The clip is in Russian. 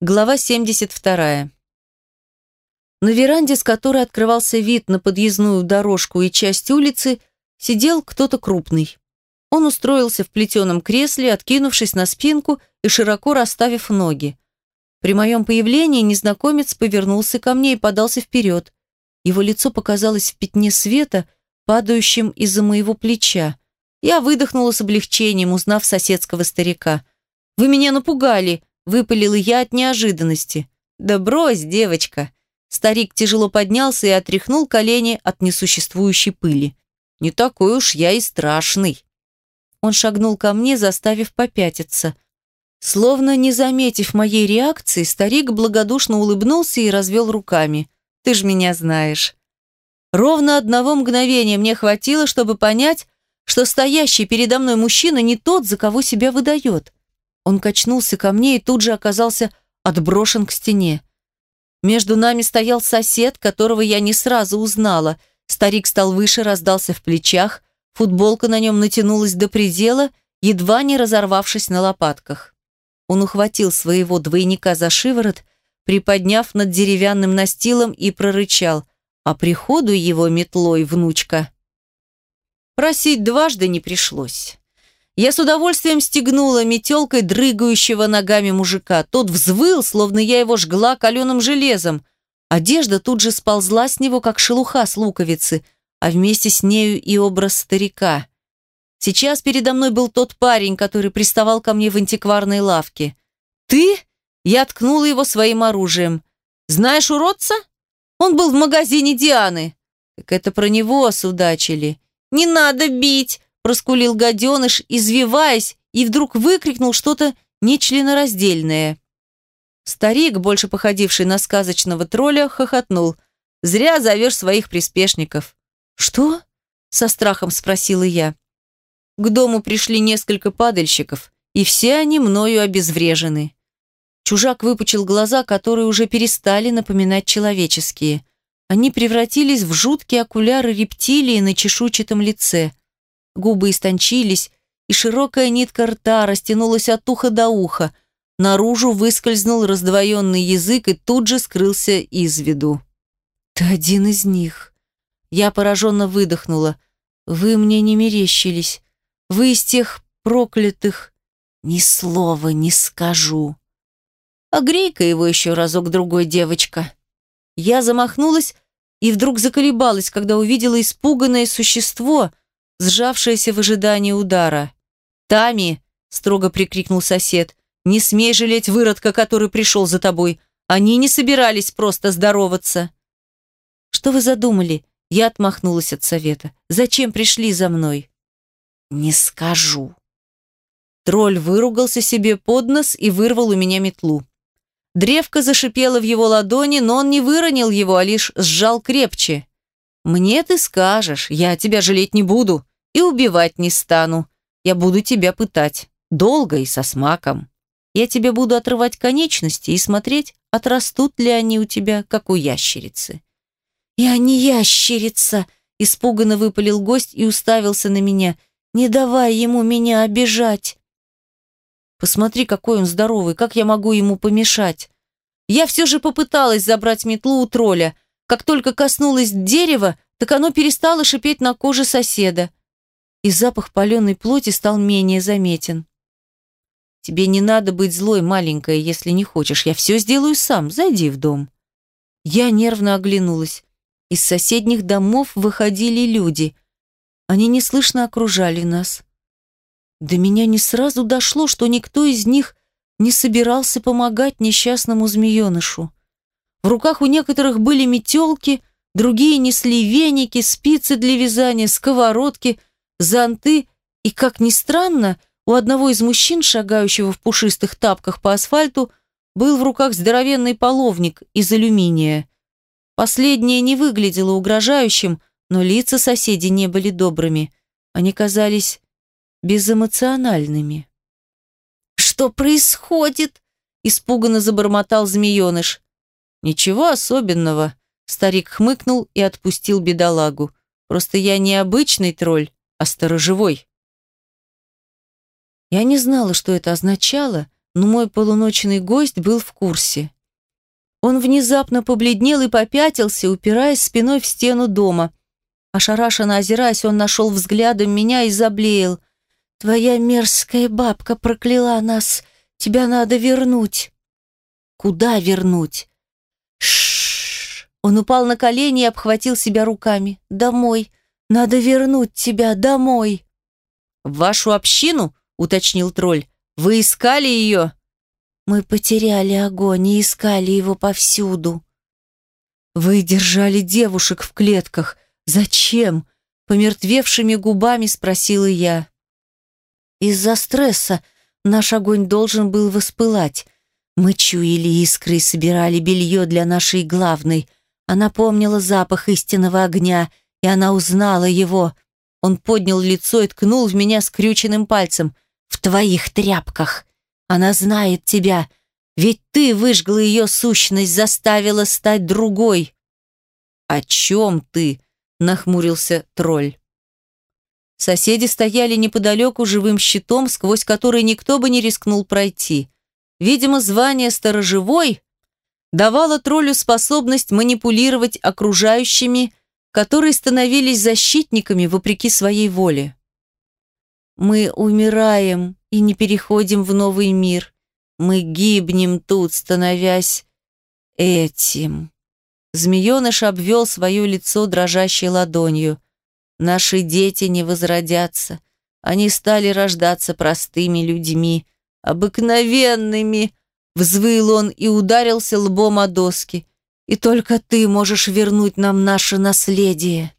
Глава 72. На веранде, с которой открывался вид на подъездную дорожку и часть улицы, сидел кто-то крупный. Он устроился в плетеном кресле, откинувшись на спинку и широко расставив ноги. При моем появлении незнакомец повернулся ко мне и подался вперед. Его лицо показалось в пятне света, падающем из-за моего плеча. Я выдохнула с облегчением, узнав соседского старика. «Вы меня напугали!» Выпалила я от неожиданности. «Да брось, девочка!» Старик тяжело поднялся и отряхнул колени от несуществующей пыли. «Не такой уж я и страшный!» Он шагнул ко мне, заставив попятиться. Словно не заметив моей реакции, старик благодушно улыбнулся и развел руками. «Ты ж меня знаешь!» Ровно одного мгновения мне хватило, чтобы понять, что стоящий передо мной мужчина не тот, за кого себя выдает. Он качнулся ко мне и тут же оказался отброшен к стене. Между нами стоял сосед, которого я не сразу узнала. Старик стал выше, раздался в плечах, футболка на нем натянулась до предела, едва не разорвавшись на лопатках. Он ухватил своего двойника за шиворот, приподняв над деревянным настилом и прорычал «А приходу его метлой, внучка!» Просить дважды не пришлось. Я с удовольствием стегнула метелкой дрыгающего ногами мужика. Тот взвыл, словно я его жгла каленым железом. Одежда тут же сползла с него, как шелуха с луковицы, а вместе с нею и образ старика. Сейчас передо мной был тот парень, который приставал ко мне в антикварной лавке. «Ты?» Я ткнула его своим оружием. «Знаешь уродца? Он был в магазине Дианы». «Так это про него судачили». «Не надо бить!» Проскулил гаденыш, извиваясь, и вдруг выкрикнул что-то нечленораздельное. Старик, больше походивший на сказочного тролля, хохотнул. «Зря зовешь своих приспешников». «Что?» – со страхом спросила я. К дому пришли несколько падальщиков, и все они мною обезврежены. Чужак выпучил глаза, которые уже перестали напоминать человеческие. Они превратились в жуткие окуляры рептилии на чешуйчатом лице губы истончились, и широкая нитка рта растянулась от уха до уха. Наружу выскользнул раздвоенный язык и тут же скрылся из виду. «Ты один из них». Я пораженно выдохнула. «Вы мне не мерещились. Вы из тех проклятых...» «Ни слова не скажу». «А грей-ка его еще разок-другой, девочка». Я замахнулась и вдруг заколебалась, когда увидела испуганное существо — сжавшаяся в ожидании удара. «Тами!» – строго прикрикнул сосед. «Не смей жалеть выродка, который пришел за тобой. Они не собирались просто здороваться». «Что вы задумали?» Я отмахнулась от совета. «Зачем пришли за мной?» «Не скажу». Тролль выругался себе под нос и вырвал у меня метлу. Древко зашипело в его ладони, но он не выронил его, а лишь сжал крепче. «Мне ты скажешь, я тебя жалеть не буду и убивать не стану. Я буду тебя пытать, долго и со смаком. Я тебе буду отрывать конечности и смотреть, отрастут ли они у тебя, как у ящерицы». «Я не ящерица!» – испуганно выпалил гость и уставился на меня. «Не давай ему меня обижать!» «Посмотри, какой он здоровый, как я могу ему помешать?» Я все же попыталась забрать метлу у тролля – как только коснулось дерева, так оно перестало шипеть на коже соседа. И запах паленой плоти стал менее заметен. «Тебе не надо быть злой, маленькая, если не хочешь. Я все сделаю сам. Зайди в дом». Я нервно оглянулась. Из соседних домов выходили люди. Они неслышно окружали нас. До меня не сразу дошло, что никто из них не собирался помогать несчастному змеенышу. В руках у некоторых были метелки, другие несли веники, спицы для вязания, сковородки, зонты, и, как ни странно, у одного из мужчин, шагающего в пушистых тапках по асфальту, был в руках здоровенный половник из алюминия. Последнее не выглядело угрожающим, но лица соседей не были добрыми. Они казались безэмоциональными. «Что происходит?» – испуганно забормотал змееныш. «Ничего особенного», – старик хмыкнул и отпустил бедолагу. «Просто я не обычный тролль, а сторожевой». Я не знала, что это означало, но мой полуночный гость был в курсе. Он внезапно побледнел и попятился, упираясь спиной в стену дома. Ошарашенно озираясь, он нашел взглядом меня и заблеял. «Твоя мерзкая бабка прокляла нас. Тебя надо вернуть». «Куда вернуть?» Шш. Он упал на колени и обхватил себя руками. «Домой. Надо вернуть тебя домой». «В вашу общину?» — уточнил тролль. «Вы искали ее?» «Мы потеряли огонь и искали его повсюду». «Вы держали девушек в клетках. Зачем?» Помертвевшими губами спросила я. «Из-за стресса наш огонь должен был воспылать. Мы чуяли искры и собирали белье для нашей главной. Она помнила запах истинного огня, и она узнала его. Он поднял лицо и ткнул в меня скрюченным пальцем. «В твоих тряпках! Она знает тебя, ведь ты выжгла ее сущность, заставила стать другой!» «О чем ты?» — нахмурился тролль. Соседи стояли неподалеку живым щитом, сквозь который никто бы не рискнул пройти. Видимо, звание «сторожевой» давало троллю способность манипулировать окружающими, которые становились защитниками вопреки своей воле. «Мы умираем и не переходим в новый мир. Мы гибнем тут, становясь этим». Змееныш обвел свое лицо дрожащей ладонью. «Наши дети не возродятся. Они стали рождаться простыми людьми, обыкновенными!» Взвыл он и ударился лбом о доски. «И только ты можешь вернуть нам наше наследие!»